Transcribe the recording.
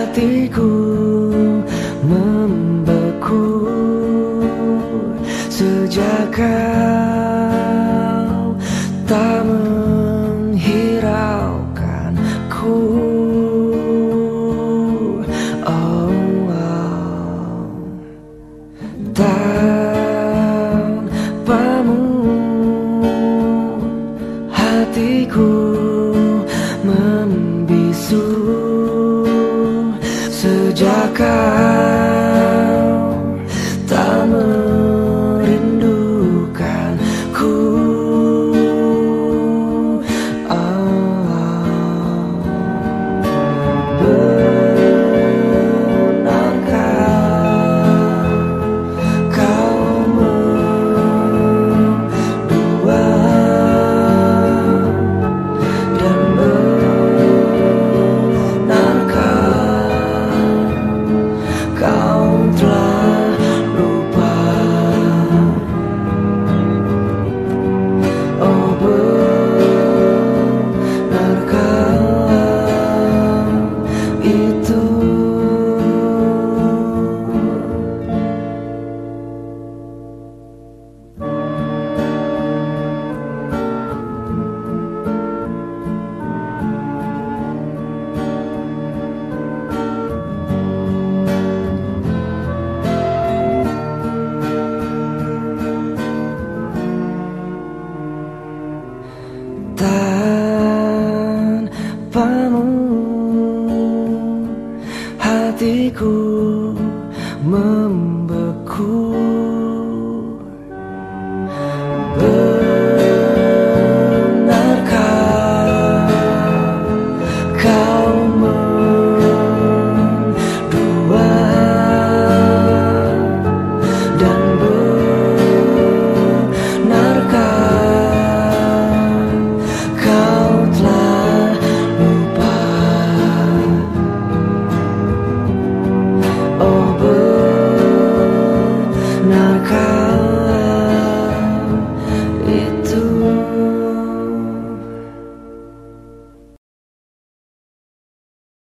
hatiku membeku. Sejak kau Sejak ku membeku.